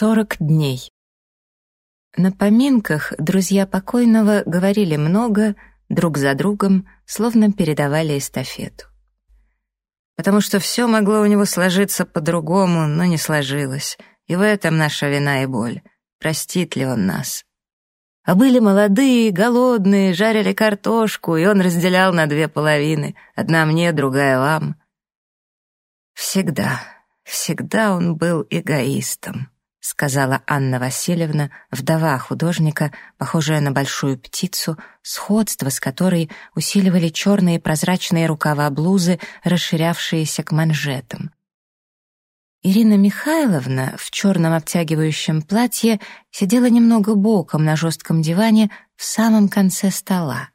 Сорок дней. На поминках друзья покойного говорили много, друг за другом, словно передавали эстафету. Потому что все могло у него сложиться по-другому, но не сложилось, и в этом наша вина и боль. Простит ли он нас? А были молодые, голодные, жарили картошку, и он разделял на две половины, одна мне, другая вам. Всегда, всегда он был эгоистом сказала Анна Васильевна, вдова художника, похожая на большую птицу, сходство с которой усиливали черные прозрачные рукава блузы, расширявшиеся к манжетам. Ирина Михайловна в черном обтягивающем платье сидела немного боком на жестком диване в самом конце стола.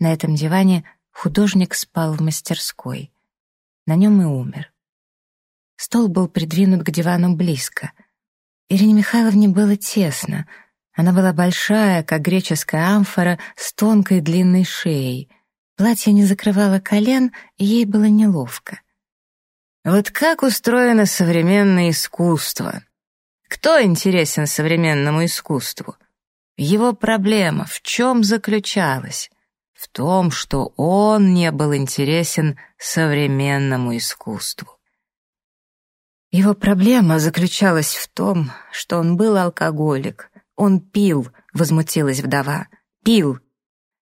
На этом диване художник спал в мастерской. На нем и умер. Стол был придвинут к дивану близко — Ирине Михайловне было тесно. Она была большая, как греческая амфора, с тонкой длинной шеей. Платье не закрывало колен, и ей было неловко. Вот как устроено современное искусство? Кто интересен современному искусству? Его проблема в чем заключалась? В том, что он не был интересен современному искусству. Его проблема заключалась в том, что он был алкоголик. Он пил, возмутилась вдова. Пил.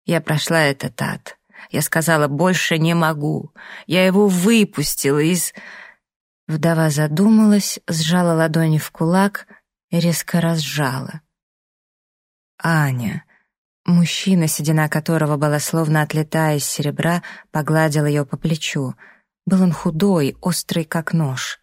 Я прошла этот ад. Я сказала, больше не могу. Я его выпустила из... Вдова задумалась, сжала ладони в кулак и резко разжала. Аня. Мужчина, седина которого была словно отлетая из серебра, погладил ее по плечу. Был он худой, острый, как нож.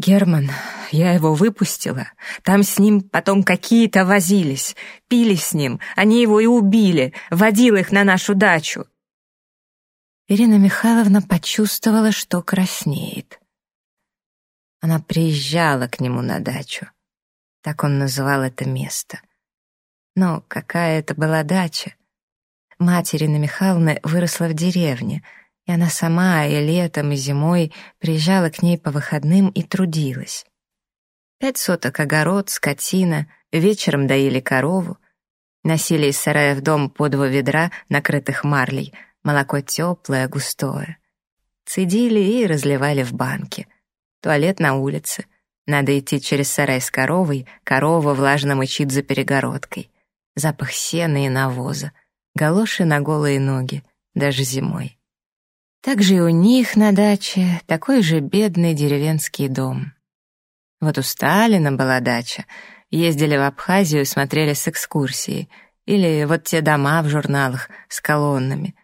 Герман, я его выпустила. Там с ним потом какие-то возились, пили с ним. Они его и убили, водил их на нашу дачу. Ирина Михайловна почувствовала, что краснеет. Она приезжала к нему на дачу. Так он называл это место. Но какая это была дача? Мать Ирины Михайловны выросла в деревне — и она сама и летом, и зимой приезжала к ней по выходным и трудилась. Пять соток огород, скотина, вечером доили корову, носили из сарая в дом по два ведра, накрытых марлей, молоко теплое, густое. Цедили и разливали в банки. Туалет на улице. Надо идти через сарай с коровой, корова влажно мычит за перегородкой. Запах сена и навоза, галоши на голые ноги, даже зимой. Также и у них на даче такой же бедный деревенский дом. Вот у Сталина была дача. Ездили в Абхазию, смотрели с экскурсией. Или вот те дома в журналах с колоннами.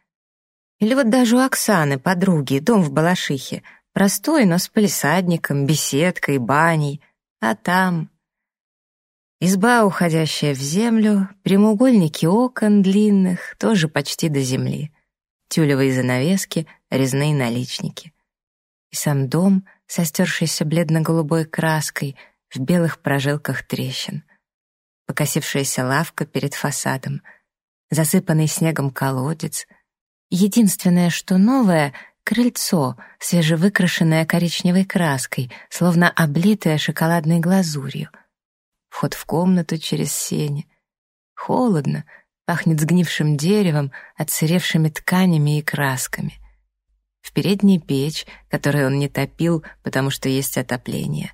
Или вот даже у Оксаны, подруги, дом в Балашихе. Простой, но с палисадником, беседкой, баней. А там... Изба, уходящая в землю, прямоугольники окон длинных, тоже почти до земли тюлевые занавески, резные наличники. И сам дом со стершейся бледно-голубой краской в белых прожилках трещин. Покосившаяся лавка перед фасадом, засыпанный снегом колодец. Единственное, что новое — крыльцо, свежевыкрашенное коричневой краской, словно облитое шоколадной глазурью. Вход в комнату через сени. Холодно, Пахнет сгнившим деревом, отсыревшими тканями и красками. В передней печь, которую он не топил, потому что есть отопление.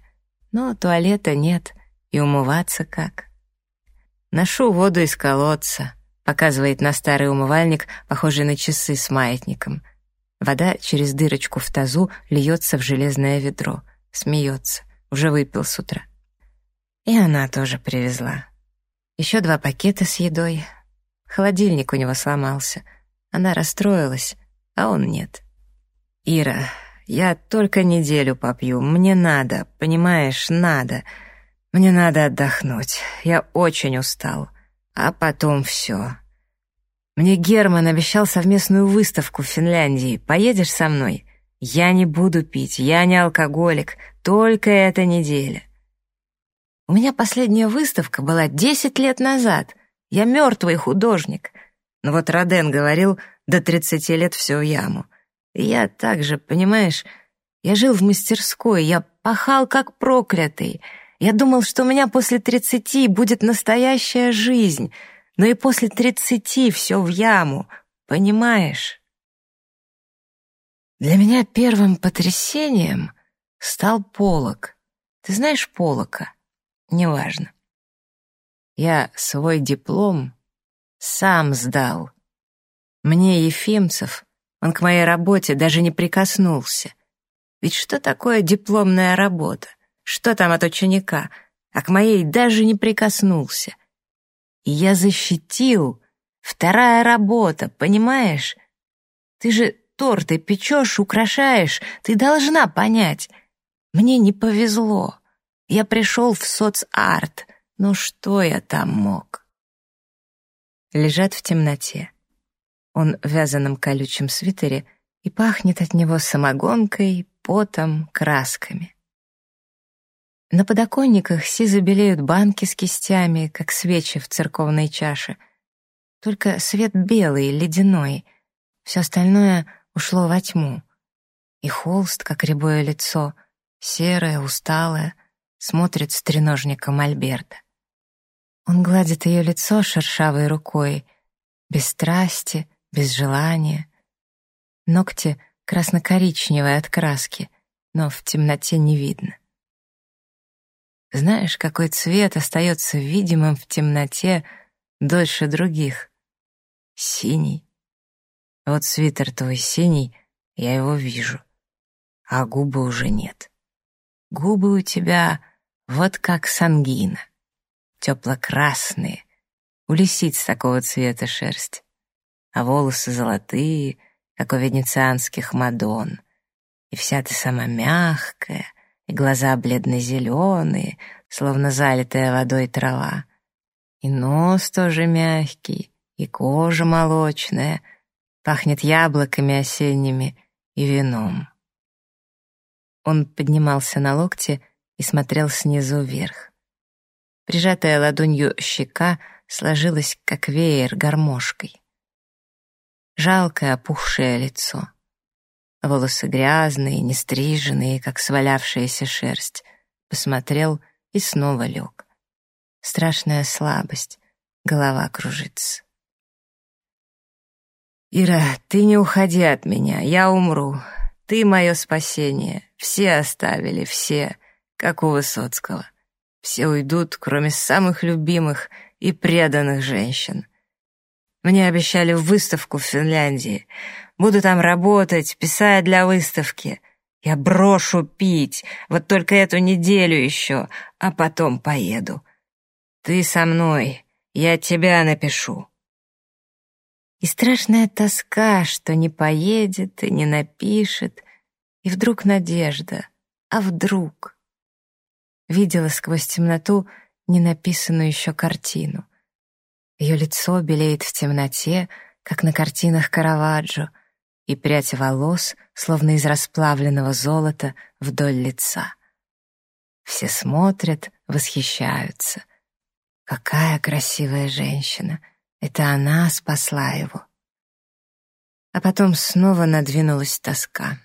Но туалета нет, и умываться как. «Ношу воду из колодца», — показывает на старый умывальник, похожий на часы с маятником. Вода через дырочку в тазу льется в железное ведро. Смеется. Уже выпил с утра. И она тоже привезла. Еще два пакета с едой, Холодильник у него сломался. Она расстроилась, а он нет. «Ира, я только неделю попью. Мне надо, понимаешь, надо. Мне надо отдохнуть. Я очень устал. А потом все. Мне Герман обещал совместную выставку в Финляндии. Поедешь со мной? Я не буду пить, я не алкоголик. Только эта неделя». У меня последняя выставка была десять лет назад — я мертвый художник. Но вот Роден говорил, до тридцати лет все в яму. Я также, понимаешь, я жил в мастерской, я пахал как проклятый. Я думал, что у меня после тридцати будет настоящая жизнь, но и после тридцати все в яму, понимаешь? Для меня первым потрясением стал Полок. Ты знаешь Полока? Неважно. Я свой диплом сам сдал. Мне Ефимцев, он к моей работе даже не прикоснулся. Ведь что такое дипломная работа? Что там от ученика? А к моей даже не прикоснулся. И я защитил. Вторая работа, понимаешь? Ты же торты печешь, украшаешь. Ты должна понять. Мне не повезло. Я пришел в соцарт. Ну что я там мог? Лежат в темноте. Он в вязаном колючем свитере и пахнет от него самогонкой, потом, красками. На подоконниках сизо белеют банки с кистями, как свечи в церковной чаше. Только свет белый, ледяной. Все остальное ушло во тьму. И холст, как рябое лицо, серое, усталое, смотрит с треножником Альберта. Он гладит ее лицо шершавой рукой, без страсти, без желания. Ногти красно-коричневые от краски, но в темноте не видно. Знаешь, какой цвет остается видимым в темноте дольше других? Синий. Вот свитер твой синий, я его вижу, а губы уже нет. Губы у тебя вот как сангина, тепло-красные, у лисиц такого цвета шерсть а волосы золотые, как у венецианских мадон. И вся ты сама мягкая, и глаза бледно-зеленые, словно залитая водой трава. И нос тоже мягкий, и кожа молочная, пахнет яблоками осенними и вином. Он поднимался на локте и смотрел снизу вверх. Прижатая ладонью щека сложилась, как веер, гармошкой жалкое опухшее лицо. Волосы грязные, нестриженные, как свалявшаяся шерсть. Посмотрел и снова лег. Страшная слабость, голова кружится. «Ира, ты не уходи от меня, я умру. Ты мое спасение. Все оставили, все, как у Высоцкого. Все уйдут, кроме самых любимых и преданных женщин. Мне обещали выставку в Финляндии. Буду там работать, писать для выставки. Я брошу пить, вот только эту неделю еще, а потом поеду. Ты со мной, я тебя напишу. И страшная тоска, что не поедет и не напишет, и вдруг надежда, а вдруг? Видела сквозь темноту ненаписанную еще картину. Ее лицо белеет в темноте, как на картинах Караваджо, и прядь волос, словно из расплавленного золота, вдоль лица. Все смотрят, восхищаются. Какая красивая женщина! Это она спасла его. А потом снова надвинулась тоска.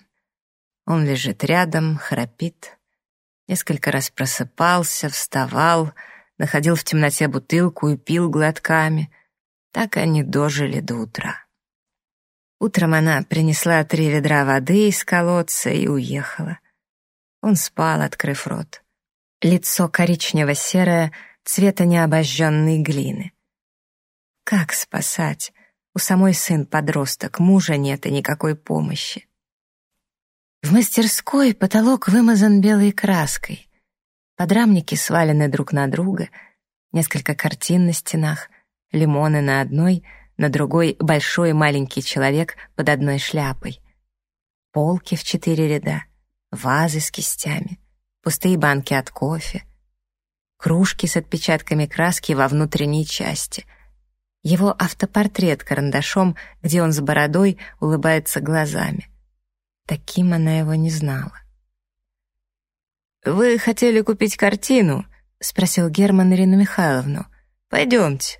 Он лежит рядом, храпит. Несколько раз просыпался, вставал — находил в темноте бутылку и пил глотками. Так они дожили до утра. Утром она принесла три ведра воды из колодца и уехала. Он спал, открыв рот. Лицо коричнево-серое, цвета необожженной глины. Как спасать? У самой сын подросток, мужа нет и никакой помощи. В мастерской потолок вымазан белой краской. Подрамники свалены друг на друга, несколько картин на стенах, лимоны на одной, на другой большой и маленький человек под одной шляпой. Полки в четыре ряда, вазы с кистями, пустые банки от кофе, кружки с отпечатками краски во внутренней части. Его автопортрет карандашом, где он с бородой улыбается глазами. Таким она его не знала. «Вы хотели купить картину?» — спросил Герман Ирину Михайловну. «Пойдемте».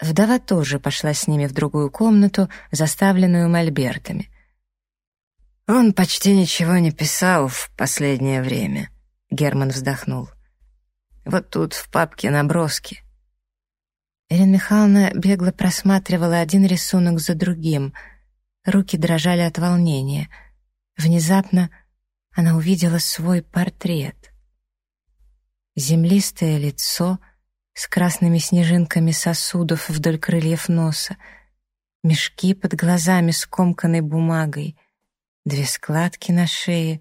Вдова тоже пошла с ними в другую комнату, заставленную мольбертами. «Он почти ничего не писал в последнее время», — Герман вздохнул. Вот тут в папке наброски». Ирина Михайловна бегло просматривала один рисунок за другим. Руки дрожали от волнения. Внезапно она увидела свой портрет. Землистое лицо с красными снежинками сосудов вдоль крыльев носа, мешки под глазами скомканной бумагой, две складки на шее,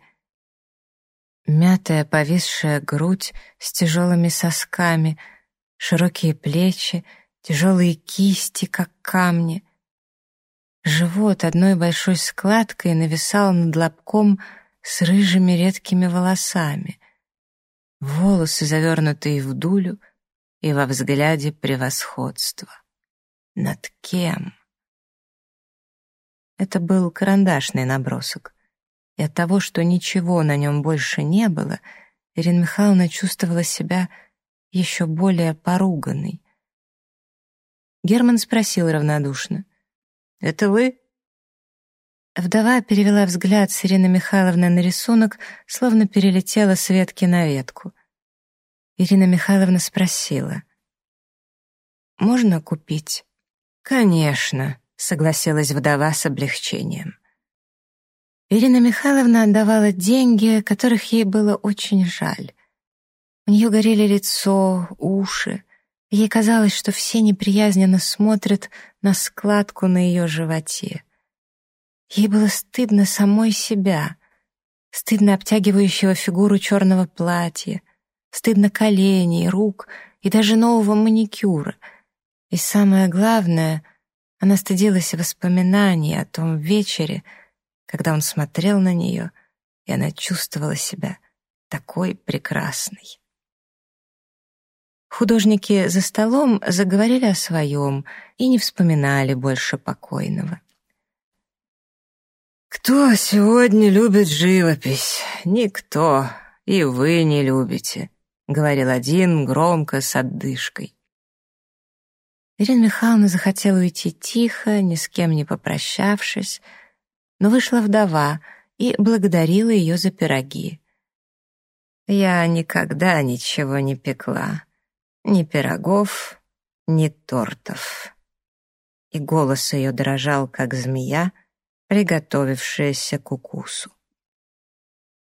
мятая повисшая грудь с тяжелыми сосками — широкие плечи, тяжелые кисти, как камни. Живот одной большой складкой нависал над лобком с рыжими редкими волосами. Волосы, завернутые в дулю, и во взгляде превосходство. Над кем? Это был карандашный набросок. И от того, что ничего на нем больше не было, Ирина Михайловна чувствовала себя еще более поруганный. Герман спросил равнодушно. «Это вы?» Вдова перевела взгляд с Ирины Михайловны на рисунок, словно перелетела с ветки на ветку. Ирина Михайловна спросила. «Можно купить?» «Конечно», — согласилась вдова с облегчением. Ирина Михайловна отдавала деньги, которых ей было очень жаль. У нее горели лицо, уши. Ей казалось, что все неприязненно смотрят на складку на ее животе. Ей было стыдно самой себя, стыдно обтягивающего фигуру черного платья, стыдно коленей, рук и даже нового маникюра. И самое главное, она стыдилась воспоминаний о том вечере, когда он смотрел на нее, и она чувствовала себя такой прекрасной. Художники за столом заговорили о своем и не вспоминали больше покойного. «Кто сегодня любит живопись? Никто, и вы не любите», — говорил один громко с отдышкой. Ирина Михайловна захотела уйти тихо, ни с кем не попрощавшись, но вышла вдова и благодарила ее за пироги. «Я никогда ничего не пекла», ни пирогов, ни тортов. И голос ее дрожал, как змея, приготовившаяся к укусу.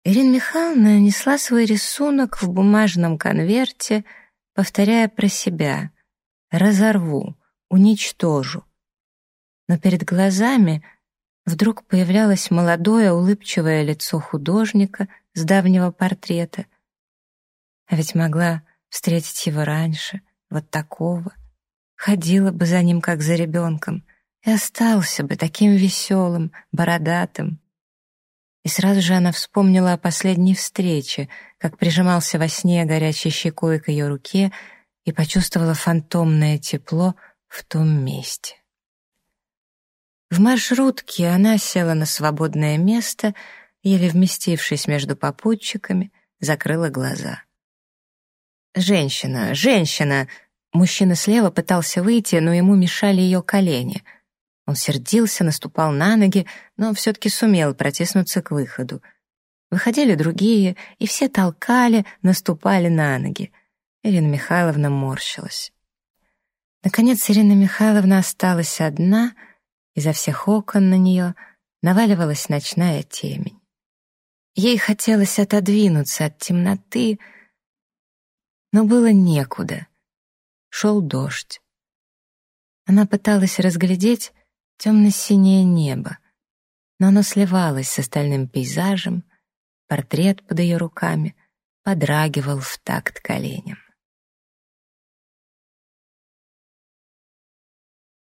Ирина Михайловна несла свой рисунок в бумажном конверте, повторяя про себя «разорву, уничтожу». Но перед глазами вдруг появлялось молодое улыбчивое лицо художника с давнего портрета. А ведь могла встретить его раньше, вот такого. Ходила бы за ним, как за ребенком, и остался бы таким веселым, бородатым. И сразу же она вспомнила о последней встрече, как прижимался во сне горячей щекой к ее руке и почувствовала фантомное тепло в том месте. В маршрутке она села на свободное место, еле вместившись между попутчиками, закрыла глаза. «Женщина! Женщина!» Мужчина слева пытался выйти, но ему мешали ее колени. Он сердился, наступал на ноги, но все-таки сумел протиснуться к выходу. Выходили другие, и все толкали, наступали на ноги. Ирина Михайловна морщилась. Наконец Ирина Михайловна осталась одна, изо всех окон на нее наваливалась ночная темень. Ей хотелось отодвинуться от темноты, но было некуда. Шел дождь. Она пыталась разглядеть темно-синее небо, но оно сливалось с остальным пейзажем, портрет под ее руками подрагивал в такт коленям.